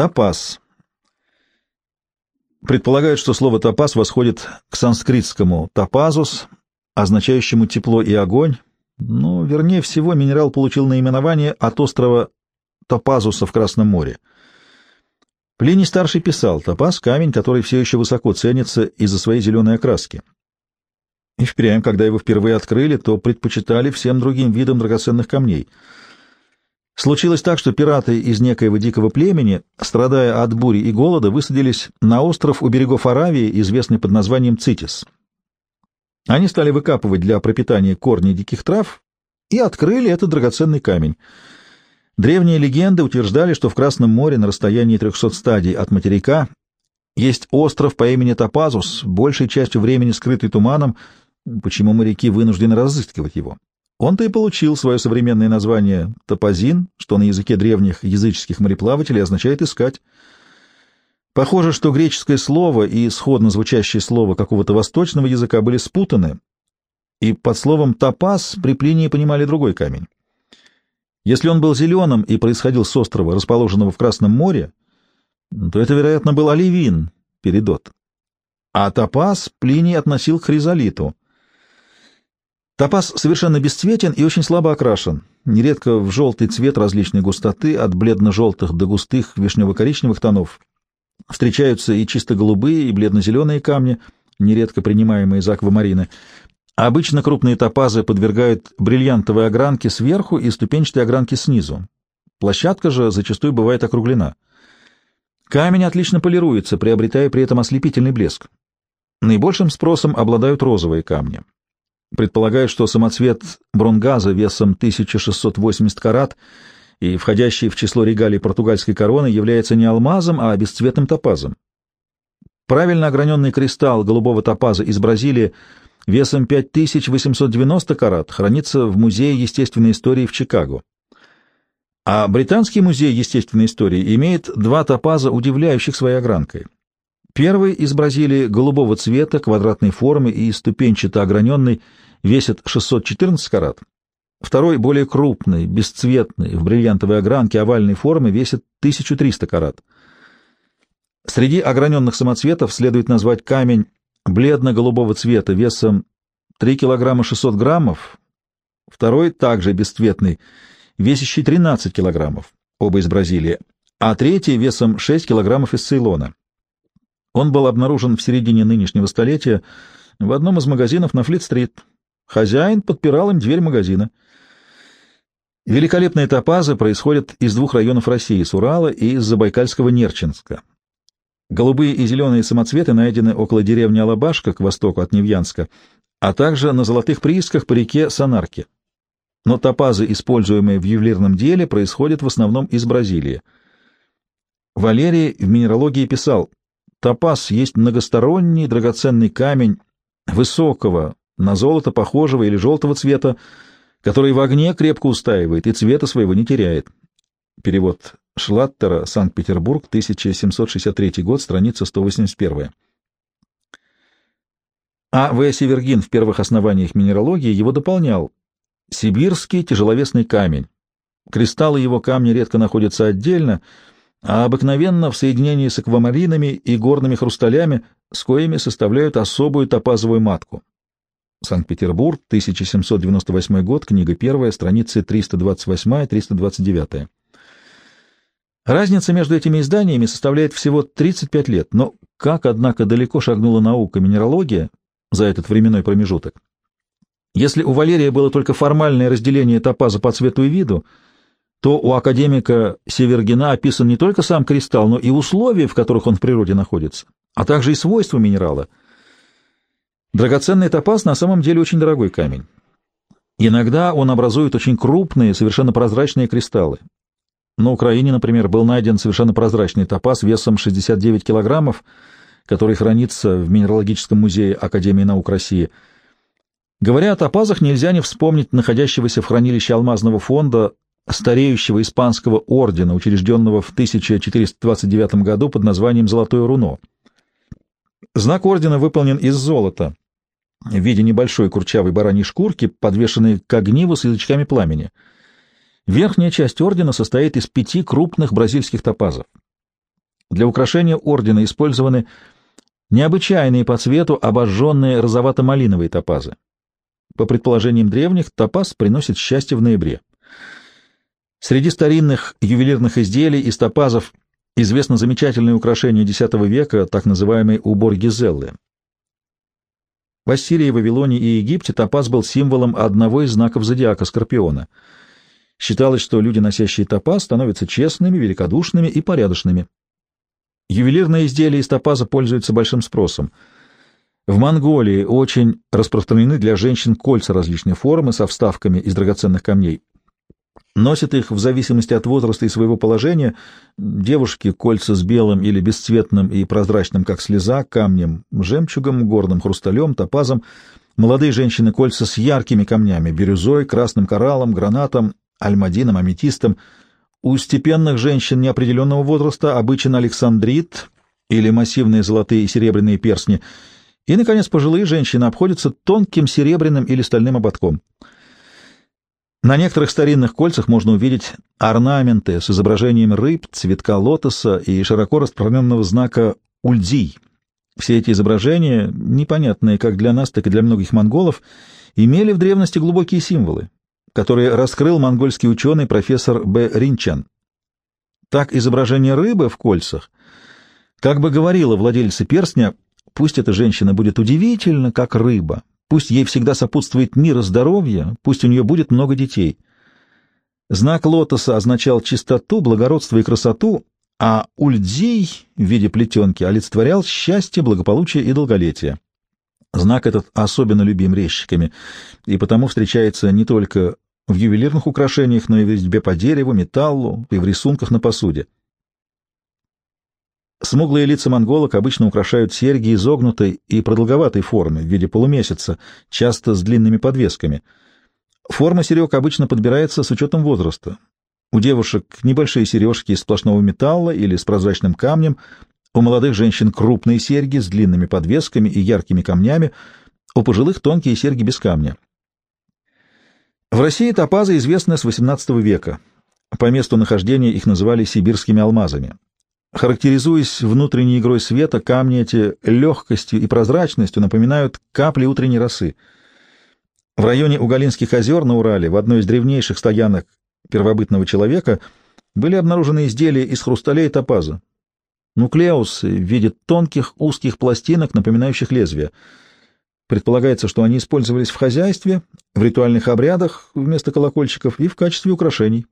Топаз. Предполагают, что слово «топаз» восходит к санскритскому «топазус», означающему тепло и огонь, но, вернее всего, минерал получил наименование от острова Топазуса в Красном море. Плиний старший писал, топаз — камень, который все еще высоко ценится из-за своей зеленой окраски. И впрямь, когда его впервые открыли, то предпочитали всем другим видам драгоценных камней — Случилось так, что пираты из некоего дикого племени, страдая от бури и голода, высадились на остров у берегов Аравии, известный под названием Цитис. Они стали выкапывать для пропитания корни диких трав и открыли этот драгоценный камень. Древние легенды утверждали, что в Красном море на расстоянии 300 стадий от материка есть остров по имени Топазус, большей частью времени скрытый туманом, почему моряки вынуждены разыскивать его. Он-то и получил свое современное название топазин, что на языке древних языческих мореплавателей означает «искать». Похоже, что греческое слово и сходно звучащее слово какого-то восточного языка были спутаны, и под словом «топаз» при Плинии понимали другой камень. Если он был зеленым и происходил с острова, расположенного в Красном море, то это, вероятно, был оливин, передот. А топаз Плиний относил к хризолиту. Топаз совершенно бесцветен и очень слабо окрашен, нередко в желтый цвет различной густоты, от бледно-желтых до густых вишнево-коричневых тонов. Встречаются и чисто голубые, и бледно-зеленые камни, нередко принимаемые за аквамарины. Обычно крупные топазы подвергают бриллиантовой огранке сверху и ступенчатой огранке снизу. Площадка же зачастую бывает округлена. Камень отлично полируется, приобретая при этом ослепительный блеск. Наибольшим спросом обладают розовые камни. Предполагают, что самоцвет бронгаза весом 1680 карат и входящий в число регалий португальской короны является не алмазом, а бесцветным топазом. Правильно ограненный кристалл голубого топаза из Бразилии весом 5890 карат хранится в Музее естественной истории в Чикаго. А Британский музей естественной истории имеет два топаза, удивляющих своей огранкой. Первый из Бразилии голубого цвета, квадратной формы и ступенчато ограненный, весит 614 карат. Второй, более крупный, бесцветный, в бриллиантовой огранке овальной формы, весит 1300 карат. Среди ограненных самоцветов следует назвать камень бледно-голубого цвета весом 3 килограмма 600 граммов, второй также бесцветный, весящий 13 килограммов, оба из Бразилии, а третий весом 6 килограммов из Цейлона. Он был обнаружен в середине нынешнего столетия в одном из магазинов на Флит-стрит. Хозяин подпирал им дверь магазина. Великолепные топазы происходят из двух районов России, с Урала и из Забайкальского Нерчинска. Голубые и зеленые самоцветы найдены около деревни Алабашка к востоку от Невьянска, а также на золотых приисках по реке Санарке. Но топазы, используемые в ювелирном деле, происходят в основном из Бразилии. Валерий в минералогии писал, Топаз есть многосторонний драгоценный камень высокого, на золото похожего или желтого цвета, который в огне крепко устаивает и цвета своего не теряет. Перевод Шлаттера, Санкт-Петербург, 1763 год, страница 181. А. В. Севергин в первых основаниях минералогии его дополнял. Сибирский тяжеловесный камень. Кристаллы его камня редко находятся отдельно, а обыкновенно в соединении с аквамаринами и горными хрусталями, с коими составляют особую топазовую матку. Санкт-Петербург, 1798 год, книга первая, страницы 328-329. Разница между этими изданиями составляет всего 35 лет, но как, однако, далеко шагнула наука минералогия за этот временной промежуток. Если у Валерия было только формальное разделение топаза по цвету и виду, то у академика Севергина описан не только сам кристалл, но и условия, в которых он в природе находится, а также и свойства минерала. Драгоценный топаз на самом деле очень дорогой камень. Иногда он образует очень крупные, совершенно прозрачные кристаллы. На Украине, например, был найден совершенно прозрачный топаз весом 69 килограммов, который хранится в Минералогическом музее Академии наук России. Говоря о топазах, нельзя не вспомнить находящегося в хранилище алмазного фонда стареющего испанского ордена, учрежденного в 1429 году под названием «Золотое руно». Знак ордена выполнен из золота в виде небольшой курчавой бараньей шкурки, подвешенной к огниву с язычками пламени. Верхняя часть ордена состоит из пяти крупных бразильских топазов. Для украшения ордена использованы необычайные по цвету обожженные розовато-малиновые топазы. По предположениям древних, топаз приносит счастье в ноябре. Среди старинных ювелирных изделий из топазов известно замечательное украшение X века, так называемый убор Гизеллы. В Ассирии, Вавилоне и Египте топаз был символом одного из знаков зодиака Скорпиона. Считалось, что люди, носящие топаз, становятся честными, великодушными и порядочными. Ювелирные изделия из топаза пользуются большим спросом. В Монголии очень распространены для женщин кольца различной формы со вставками из драгоценных камней. Носят их в зависимости от возраста и своего положения. Девушки — кольца с белым или бесцветным и прозрачным, как слеза, камнем, жемчугом, горным хрусталем, топазом. Молодые женщины — кольца с яркими камнями — бирюзой, красным кораллом, гранатом, альмадином, аметистом. У степенных женщин неопределенного возраста обычен александрит или массивные золотые и серебряные перстни. И, наконец, пожилые женщины обходятся тонким серебряным или стальным ободком — на некоторых старинных кольцах можно увидеть орнаменты с изображением рыб, цветка лотоса и широко распространенного знака ульдзий. Все эти изображения, непонятные как для нас, так и для многих монголов, имели в древности глубокие символы, которые раскрыл монгольский ученый профессор Б. Ринчан. Так изображение рыбы в кольцах как бы говорило владельце перстня, пусть эта женщина будет удивительна, как рыба, Пусть ей всегда сопутствует мир и здоровье, пусть у нее будет много детей. Знак лотоса означал чистоту, благородство и красоту, а ульдзий в виде плетенки олицетворял счастье, благополучие и долголетие. Знак этот особенно любим резчиками, и потому встречается не только в ювелирных украшениях, но и в резьбе по дереву, металлу и в рисунках на посуде. Смуглые лица монголок обычно украшают серьги изогнутой и продолговатой формы в виде полумесяца, часто с длинными подвесками. Форма серег обычно подбирается с учетом возраста. У девушек небольшие сережки из сплошного металла или с прозрачным камнем, у молодых женщин крупные серьги с длинными подвесками и яркими камнями, у пожилых тонкие серьги без камня. В России топазы известны с XVIII века. По месту нахождения их называли сибирскими алмазами. Характеризуясь внутренней игрой света, камни эти легкостью и прозрачностью напоминают капли утренней росы. В районе Уголинских озер на Урале, в одной из древнейших стоянок первобытного человека, были обнаружены изделия из хрусталя и топаза. Нуклеусы в виде тонких узких пластинок, напоминающих лезвия. Предполагается, что они использовались в хозяйстве, в ритуальных обрядах вместо колокольчиков и в качестве украшений.